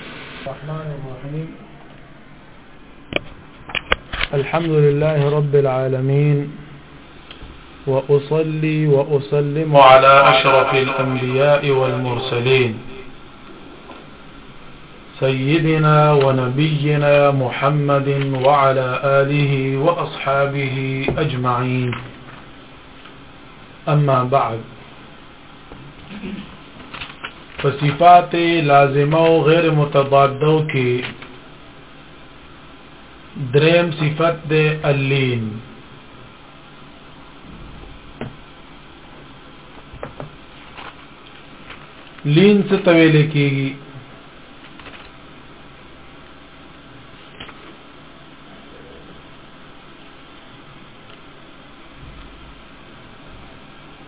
الرحمن الرحيم الحمد لله رب العالمين وأصلي وأسلم على أشرف الأنبياء والمرسلين سيدنا ونبينا محمد وعلى آله وأصحابه أجمعين أما بعد په صفات لازمه او غیر متضادو کې دریم صفت د اللین لین څه تویل کېږي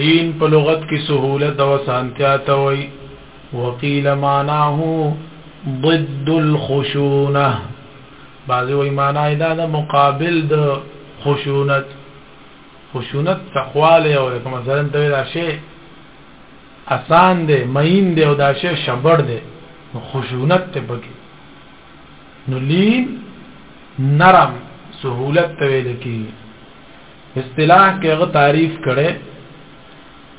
لين په لغت کې سهولت او اسانتیا ته وایي وقيل معناه ضد الخشونه بعضی وایي معنا یې دا د مقابل د خشونت خشونت تقواله او لکه مثلا ته دا شی آسان دی مین دی او دا شی شبړ دی نو خشونت ته پکې نو لین نرم سهولت ته ویل کیږي اصطلاح کې غو تعریف کړي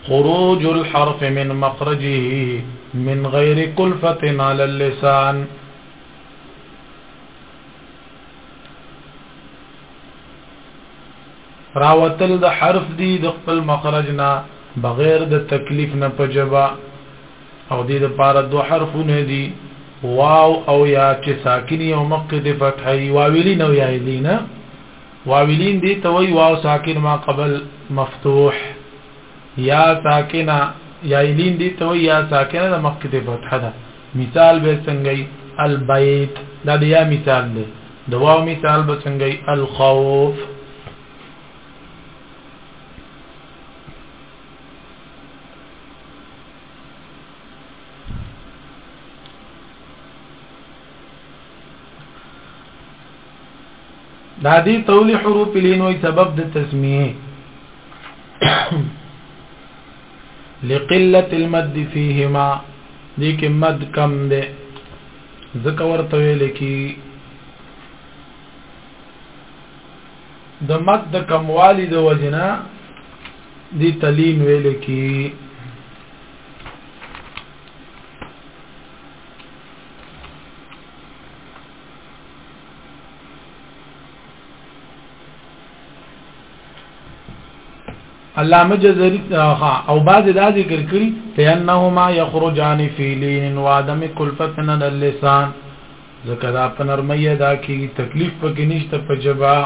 خروج الحرف من مخرجه من غیر کلفت على اللسان راوتل د حرف دی د خپل مخرج نه بغیر د تکلیف نه پجبا او دې د پاره دو حرفونه دي واو او یا چې ساکنی او مقد فتحي واویلی نو یا لینا واویلین دې ته وایي واو ساکن ما قبل مفتوح یا ساکنه یا ایلین دې ته وایي یا ساکنه د مخکې ته فتحه ده مثال به څنګه البیت دا د یا مثال دی د واو مثال به څنګه الخوف دا دي تول حروف لینوي سبب د تسمیه لقلت المد فيهما دې کې مد کم ده ځکه ورته ویل کی د مد د کموالی د وجنا دی تلین ویل کی علامه جزری او بعض دا ذکر کړي فانهما یخرجان فی لین و عدم کلفت من اللسان ذکر اپ نرمي ادا کی تکلیف پکې نشته په جواب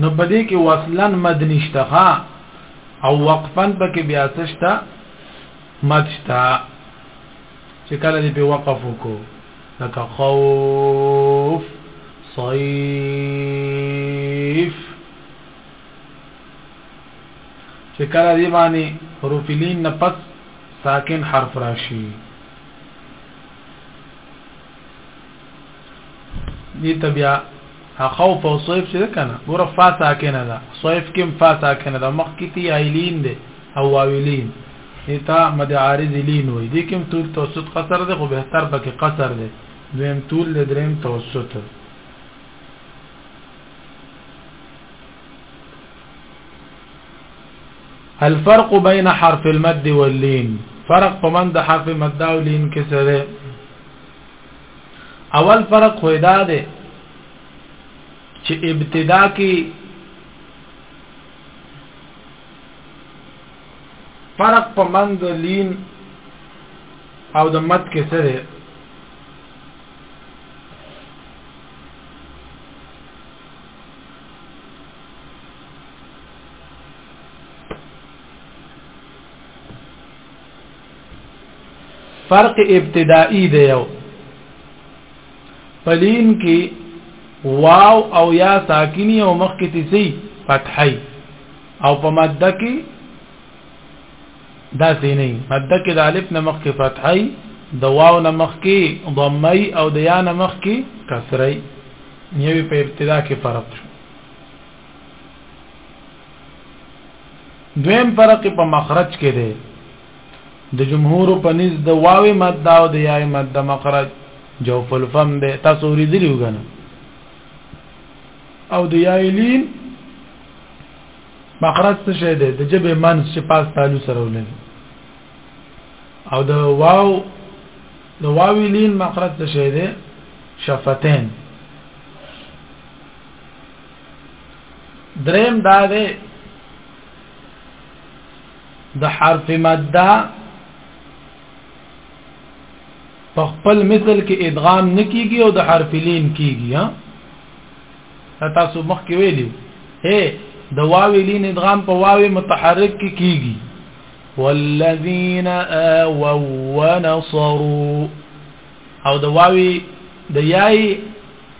نو په دې کې وصلن مد نشته او وقفن پکې بیا څه شته مد شته چې کله دې په وقف وکړو لکه خوف صيف چې کله دې باندې حروف لین نه پس ساکن حرف راشي دي تبیا خوف او صیف چې کنه ګور فا ساکنه ده صیف کې فا ساکنه ده مخ کې تی ایلین ده او واویلین ایتا مد عارض لین وي دي کوم طول توسط قصر ده خو به تر پکې قصر ده دویم طول ده دریم توسط ده الفرق بين حرف المد واللين فرق په من د حرف مد او لين کې سره اول فرق خو دا ده چې ابتدا کې فرق په من د لين او د مد کې سره فرق ابتدائی دی یو پلین کې واو او یا ساکنی او مخ کې تسی فتحی او په ماده کې دا سې نه ماده کې د الف نه مخ کې فتحی د واو نه مخ کې ضمه او د یا نه مخ کې کسری نیوی په ابتدا کې فرق شو دویم فرق په مخرج کې دی د جمهور په نس د واوې ماده او د یاې ماده مخرج جو په فم دی تاسو ورېدلی وګنه او د یاې لین مخرج څه شی دی د جبه من چې پاس تعالو سره ولګي او د واو د واوی لین مخرج څه شی دی شفتین دریم دا دی د حرف مده په خپل مثل کې ادغام نکېږي او د حرف لین کېږي ها تاسو مخ کې ویلو هي د واو لین ادغام په واو متحرک کې کېږي والذین آووا ونصروا او د واو د یای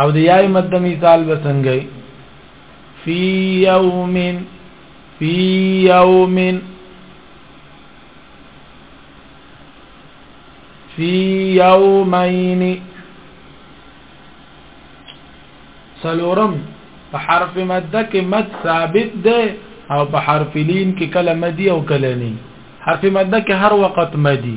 او د یای مد مثال به څنګه فی یوم فی یوم فی یومین سلورم په حرف مد کې مد ثابت ده او په حرف لین کې کله مدی او کله نی حرف مد کې هر وخت مدی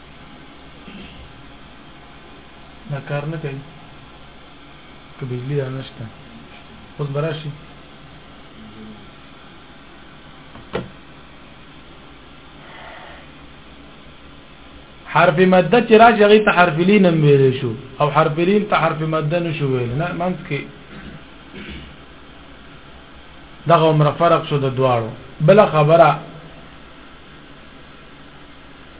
دا کار نه کوي که بجلی را نشته اوس به راشي حرف مده چې راشي هغې ته حرف لین هم ویلی شو او حرف لین ته حرف مده نه شو ویلی نه منځ کې دغه عمره فرق شو د دواړو بله خبره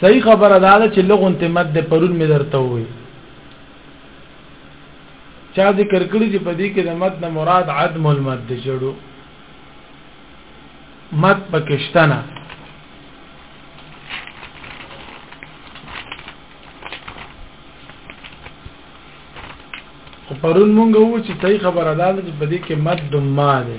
صحیح خبره دا ده چې لغون ته مد پرون مې درته وې چا ذکر کړی چې په دې کې د مد نه مراد عدم المد جوړو مد پکشتنه پرون مونږ وو چې صحیح خبره ده چې په دې کې مد دما ده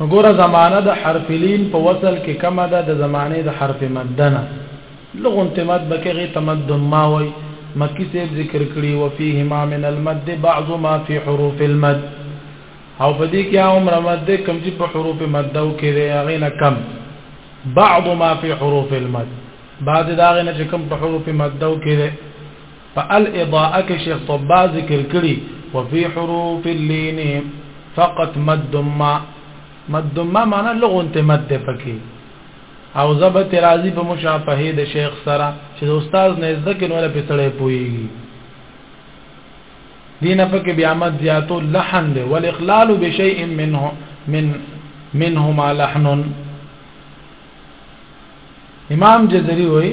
وګوره زمانه د حرف لین په وصل کې کمه ده د زمانه د حرف مدنه لغونت مد بکغه تمد ما وای مکی سیب ذکر کړي وفيهما من المد بعض ما في حروف المد او په دې کې عمر مد کم چې په حروف مد او کې دی هغه نه کم بعض ما في حروف المد بعض دا غنه چې کم په حروف مد او کې دی په الاضاءه کې شیخ طبا ذکر کړي وفي حروف اللين فقط مد ما مد ما معنی لغون ته مد پکې او ضبط راضی په مشافهه د شیخ سره چې د استاد نه ذکر ولا په سړې پويږي دینه پکې بیا مد زیاتو لحن دی والاخلال بشيء منه من منهما لحن امام جزري وایي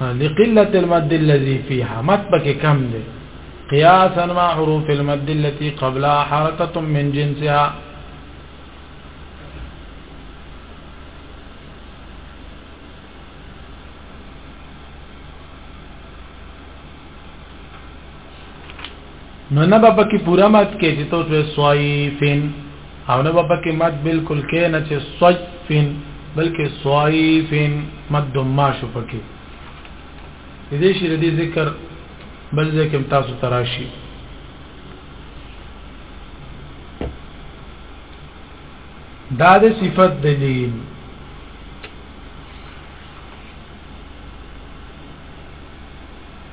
لقلة المد الذي فيها مطبك كم قياسا مع حروف المد التي قبلها حركة من جنسها نو نه به پکې پوره مات کې چې تو ته صایفن او نه به پکې مات بالکل کې نه چې صایفن بلکې صایفن مد ما شو پکې دې شي دې ذکر بل ذکر تاسو تراشي دا د صفت دلیل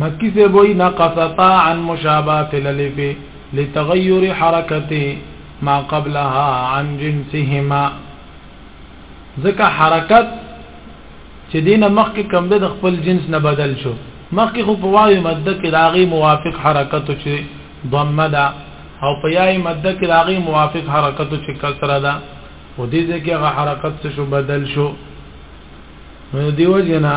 مکی صاحب وی نقص طا عن مشابهة الالف لتغير حرکته ما قبلها عن جنسهما ځکه حرکت چې دینه مخکې کم د خپل جنس نه بدل شو مخکې خو په واوی ماده کې داغي موافق حرکت چې ضمه ده او په یای ماده کې داغي موافق حرکت چې کسره ده و دې ځکه هغه حرکت شو بدل شو نو دیو جنا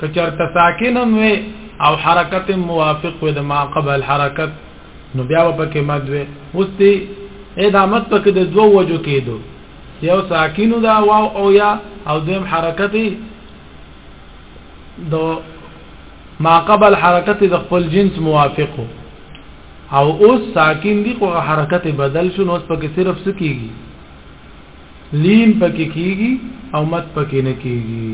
کچرته ساکن هم وي او حرکت موافق وي د ما قبل حرکت نو بیا په کې مد وي اوس دې دا مد په کې د دوه وجو کېدو یو ساکینو دا واو او یا او دویم حرکت د ما قبل حرکت د خپل جنس موافق او اوس ساکن دي خو حرکت بدل شو نو اوس په کې صرف سکیږي لین پکې کیږي او مت پکې نه کیږي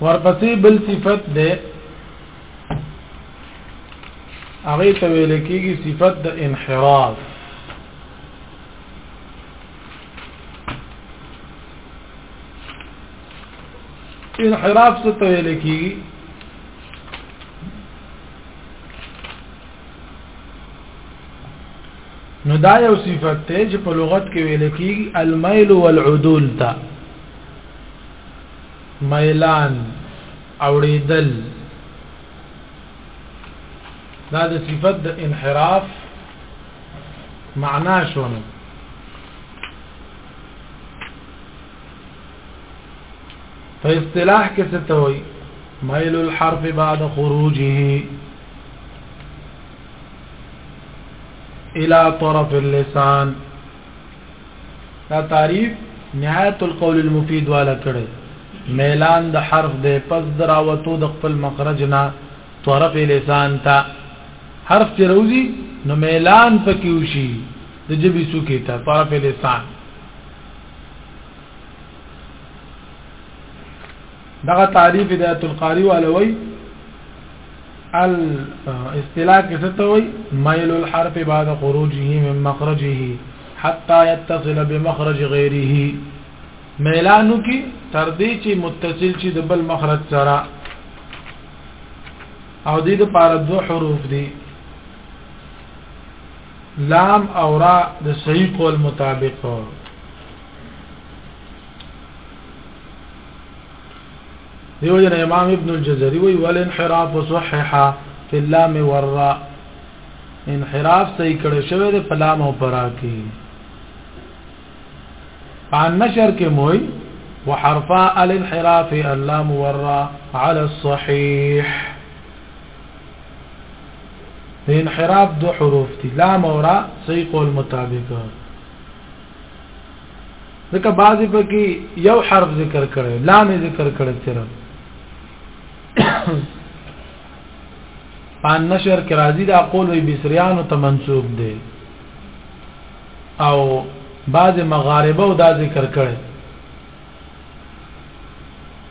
ورپسې بل صفت ده هغه ته ویل کېږي صفت د انحراف انحراف څه ته ویل کېږي نو دا یو صفت ته چې په لغت کې ویل کېږي الميل والعدول تا ميلان اوریدل دا د صفت د انحراف معنا شونه په اصطلاح کې څه ته وایي ميل الحرف بعد خروجه الى طرف اللسان دا تعریف نهایت القول المفید والا کړي میلان د حرف د پس دراوتو د خپل مخرج نه طرف لسان ته حرف چې روزي نو میلان پکې وشي د جبي سوکې ته طرف لسان دغه تعریف د آیت القاری والوی ال اصطلاح کې څه ته وای مایل الحرف بعد خروجه من مخرجه حتى يتصل بمخرج غيره میلانو کې تر دې چې متصل شي د بل مخرج سره او دې د پاره دوه حروف دي لام او را د صحیح قول مطابق دیو جن امام ابن الجزري وی ول انحراف صحح في اللام والراء انحراف صحیح کړه شوی د پلام او پرا کې عن نشر کې موي وحرفا الانحراف اللام والراء على الصحيح د انحراف دو حروف دي لام او را صحیح قول مطابق ځکه بعضی پکې یو حرف ذکر کړي لام ذکر کړي صرف پان نشر کې راځي دا قول وي بسریانو ته منسوب دي او بعض مغاربه او دا ذکر کړي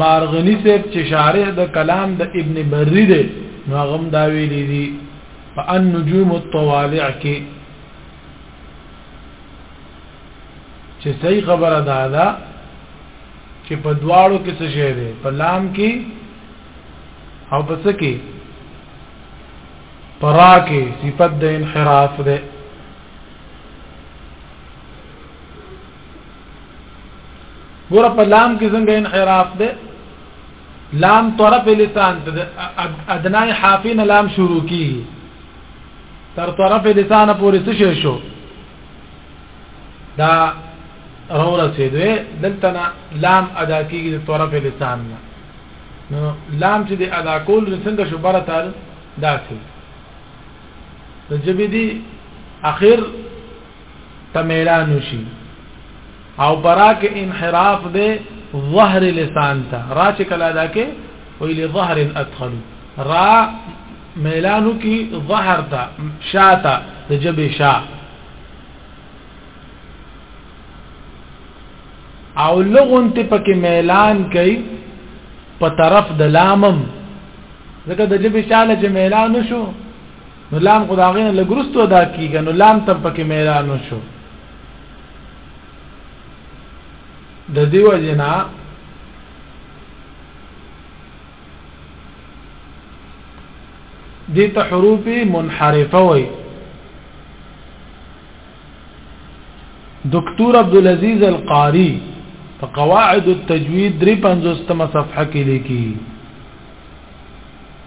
مارغنی صاحب چې شارح د کلام د ابن بری دی نو هغه هم دا ویلي دي په ان نجوم الطوالع کې چې صحیح خبره ده دا چې په دواړو کې څه شی دی په لام کې او په څه کې پرا کې صفت د انحراف ده ګور په لام کې څنګه انحراف ده لام طرف لسان ته ادنای حافین لام شروع کی تر طرف لسان پورې څه شو دا رو رسیدوی دلته نه لام ادا کیږي د طرف لسان نه نو لام چې د ادا کول څنګه شو بره تر داسې د جبې دی اخر ته ميلان وشي او برا کې انحراف دی ظهر لسان ته را چې کله ادا کې ویل ظهر ادخل را ميلانو کې ظهر ته شاته د جبه شا او لغون ته پکې ميلان کوي په طرف د لامم ځکه د جبه شاله چې ميلان شو نو لام خو د هغې نه لږ وروسته ادا کېږي نو لام ته پکې میلان وشو د دې وجې نه دې ته حروف منحرفه وایي دکتور عبدالعزیز القاری په قواعد التجوید 350 صفحه کې لیکي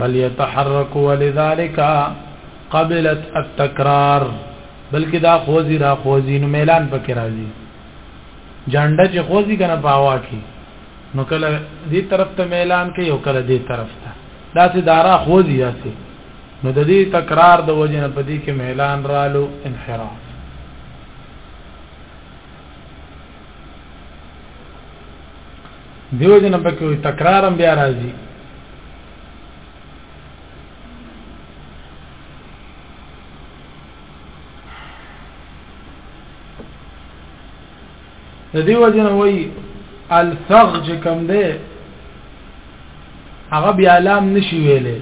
بل يتحرک ولذلك قبلت التکرار بلکې دا خوځي را خوځي نو ميلان پکې راځي جانډه چې خوځي کنه په هوا کې نو کله دې طرف ته ميلان کوي او کله دې طرف ته دا سي دارا خوځي داسي نو د دې تکرار د وجه نه پدې کې ميلان رالو انحراف دیو جن په کې تکرارم بیا راځي د دې وجنه وای الفغ چې کوم دی هغه بیا لام نشي ویلې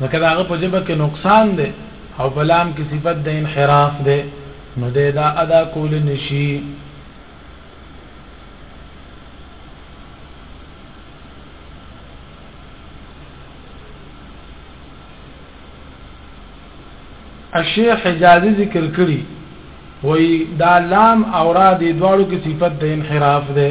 ځکه د هغه په ژبه کې نقصان دی او په لام کې صفت د انحراف دی نو دی دا ادا کول نشي الشیخ حجازی ذکر کړی وی دا لام او را دی دواړو کې صفت د انحراف ده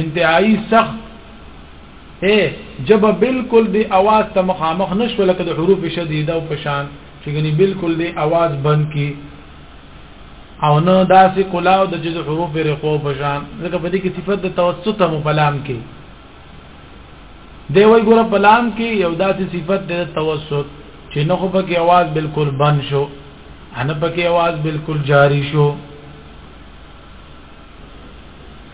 انتهایی سخت اے جب بالکل دی اواز ته مخامخ نشو لکه د حروف شدیده او پشان چې غني بالکل دی اواز بند کی او نه داسې کلاو د جز حروف رقو پشان ځکه په دې کې صفت د توسط هم پلام کې دی وای ګور پلام کې یو داسې صفت د توسط چې نه خو پکې اواز بالکل بند شو ان پکې اواز بالکل جاری شو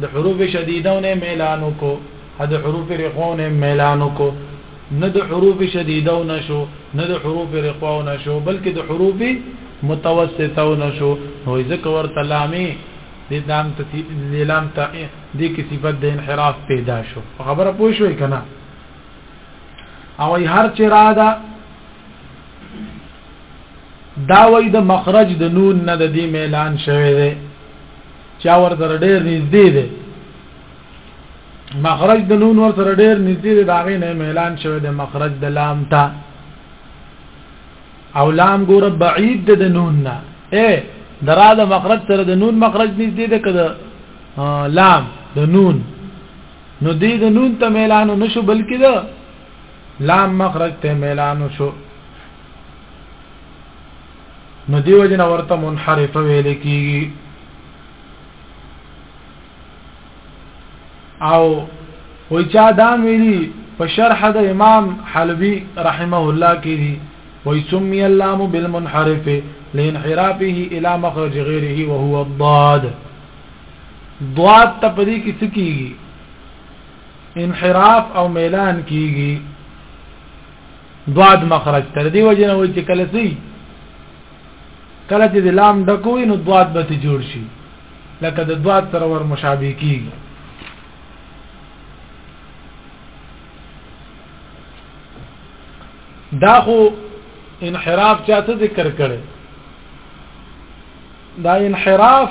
د حروف شدیدو نه میلان وکړو او د حروف رخواو نه هم میلان وکړو، نه د حروف شدیدو نه شو، نه د حروف رخواو نه شو، بلکې د حروف متوسطو نه شو، نو وایي ځکه ورته لامې دې لام ته دې لام ته دې کې صفت د انحراف پیدا شو، په خبره پوه شوئ که نه؟ او وایي هر چې را ده دا وایي د مخرج د نون نه د دې میلان شوی دی چا ور سره ډېر نږدې دی مخرج د نون ور سره ډېر نږدې دی دا غي نه اعلان شوی د مخرج د لام ته او لام ګوره بعید د نون نه اے درا د مخرج سره د نون مخرج نږدې ده کده لام د نون نو دې د نون ته اعلان نشو بلکې ده لام مخرج ته اعلان شو نو دې وجې نه ورته منحرفه ویل کېږي او وای چا دا ویلي په شرح د امام حلبي رحمه الله کې دي وای سمي اللام بالمنحرف لانحرافه الى مخرج غيره وهو الضاد ضاد ته پدې کې څه کیږي انحراف او میلان کیږي دواد مخرج تر دې وجه نه وي چې کله سي کله چې د لام ډکوي نو دواد به جوړ شي لکه د دواد سره ور مشابه کیږي دا خو انحراف چاته ذکر کړي دا انحراف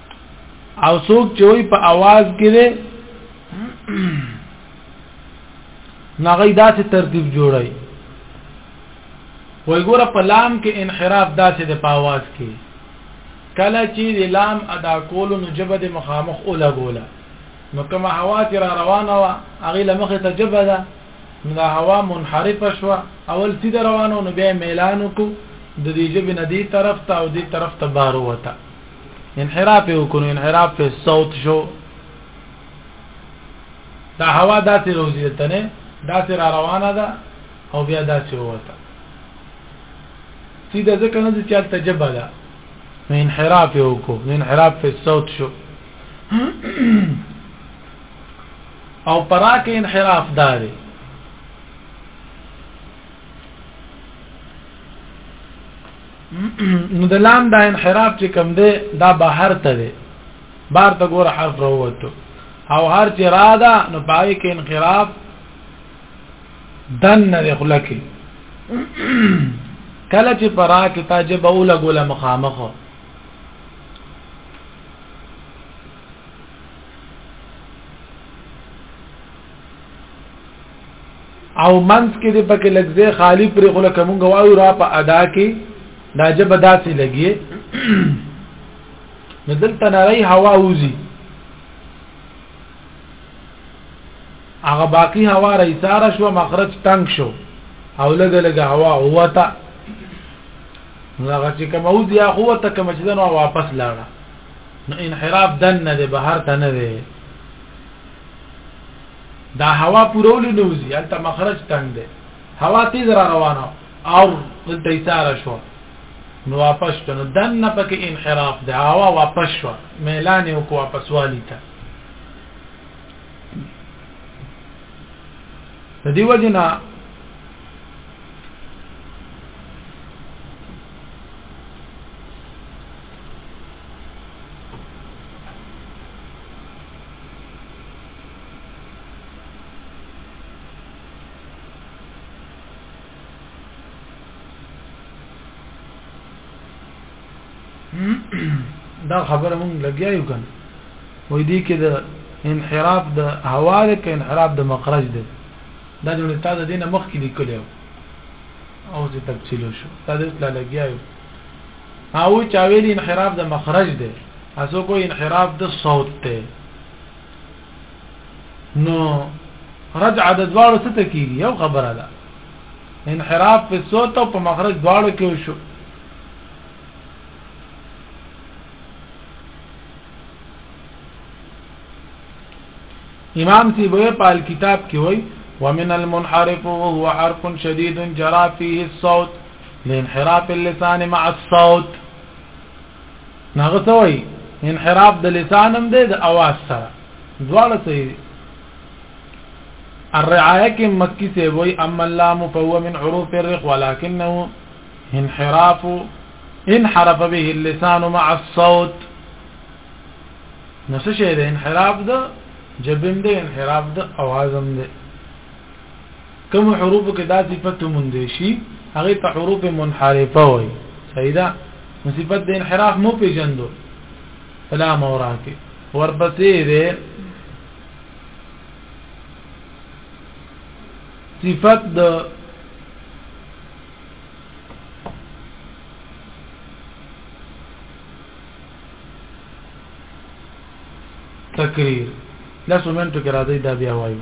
او څوک چې وي په आवाज کې ده نغی داسې ترتیب جوړای وای ګوره په لام کې انحراف داسې د په आवाज کې کله چې د لام ادا کولو نو جبه د مخامخ اوله ګوله نو کومه هوا چې را روانه وه هغې له مخې ته جبه ده نو دا هوا منحرفه شوه اول سیده روانه نو بیا میلان وکړو د دې جبې نه دې طرف ته او دې طرف ته بار وته انحراف وکړو انحراف په صوت شو دا هوا داسې روزي ته نه داسې را روانه ده او بیا داسې وته سیده ځکه نه چې حالت جبه ده نو انحراف وکړو نو انحراف په صوت شو او پراکه انحراف داري نو د لام دا انحراف چې کم دی دا بهر ته دی بهر ته ګوره حرف راووتو او هر چې را ده نو پای کې انحراف دن نه دی خله کې کله چې پرا کې تاجب او لګوله مخامخو او منس کې د پکې لګځه خالی پر خله کومګه وایو را په ادا کې دا جب داسې لګي نو دلته نری هوا وزي هغه باقی هوا را ایثار شو مخرج تنگ شو او لګه لګه هوا هوتا هغه چې کوم او دی هغه ته کوم چې دنو واپس لاړه نو انحراف دن نه دی بهر ته نه دی دا هوا پوره ولې نه وځي هلته مخرج تنګ دی هوا تیز را روانه او دلته ایساره شو نو واپس شو نو دن نه پکې انحراف دی هوا واپس شو میلان یې وکړو واپس والی ته د دې وجه نه دا خبره مونږ لګیا یو کنه وې دي کې د انحراف د هوا د کې انحراف د مخرج دی دا جوړه تا د دینه مخ کې لیکل او زه تفصیل شو دا د لا لګیا یو او چا ویل انحراف د مخرج دی اسو کو انحراف د صوت ته نو رجع د دواړو څه ته کیږي یو خبره ده انحراف په صوت او په مخرج دواړو کې وشو امام سی به پال کتاب کې وای ومن المنحرف وهو حرف شديد جرى فيه الصوت لانحراف اللسان مع الصوت نو هغه څه وایي انحراف د لسان هم دی د اواز سره دواړه صحیح دي الرعایه کې مکی سی وای اما اللام فهو من حروف الرق ولكنه انحراف انحرف به اللسان مع الصوت نو څه شی دی انحراف د جبم دی انحراف د اوازم دی کومو حروفو کې دا صفت وموندل شي هغه ته حروف منحرفه وایي صحیح ده نو صفت د انحراف مو پیژندو فلا مورا کې ورپسې ده صفت د تقریر لاسو منټو کې راځي دا بیا وایو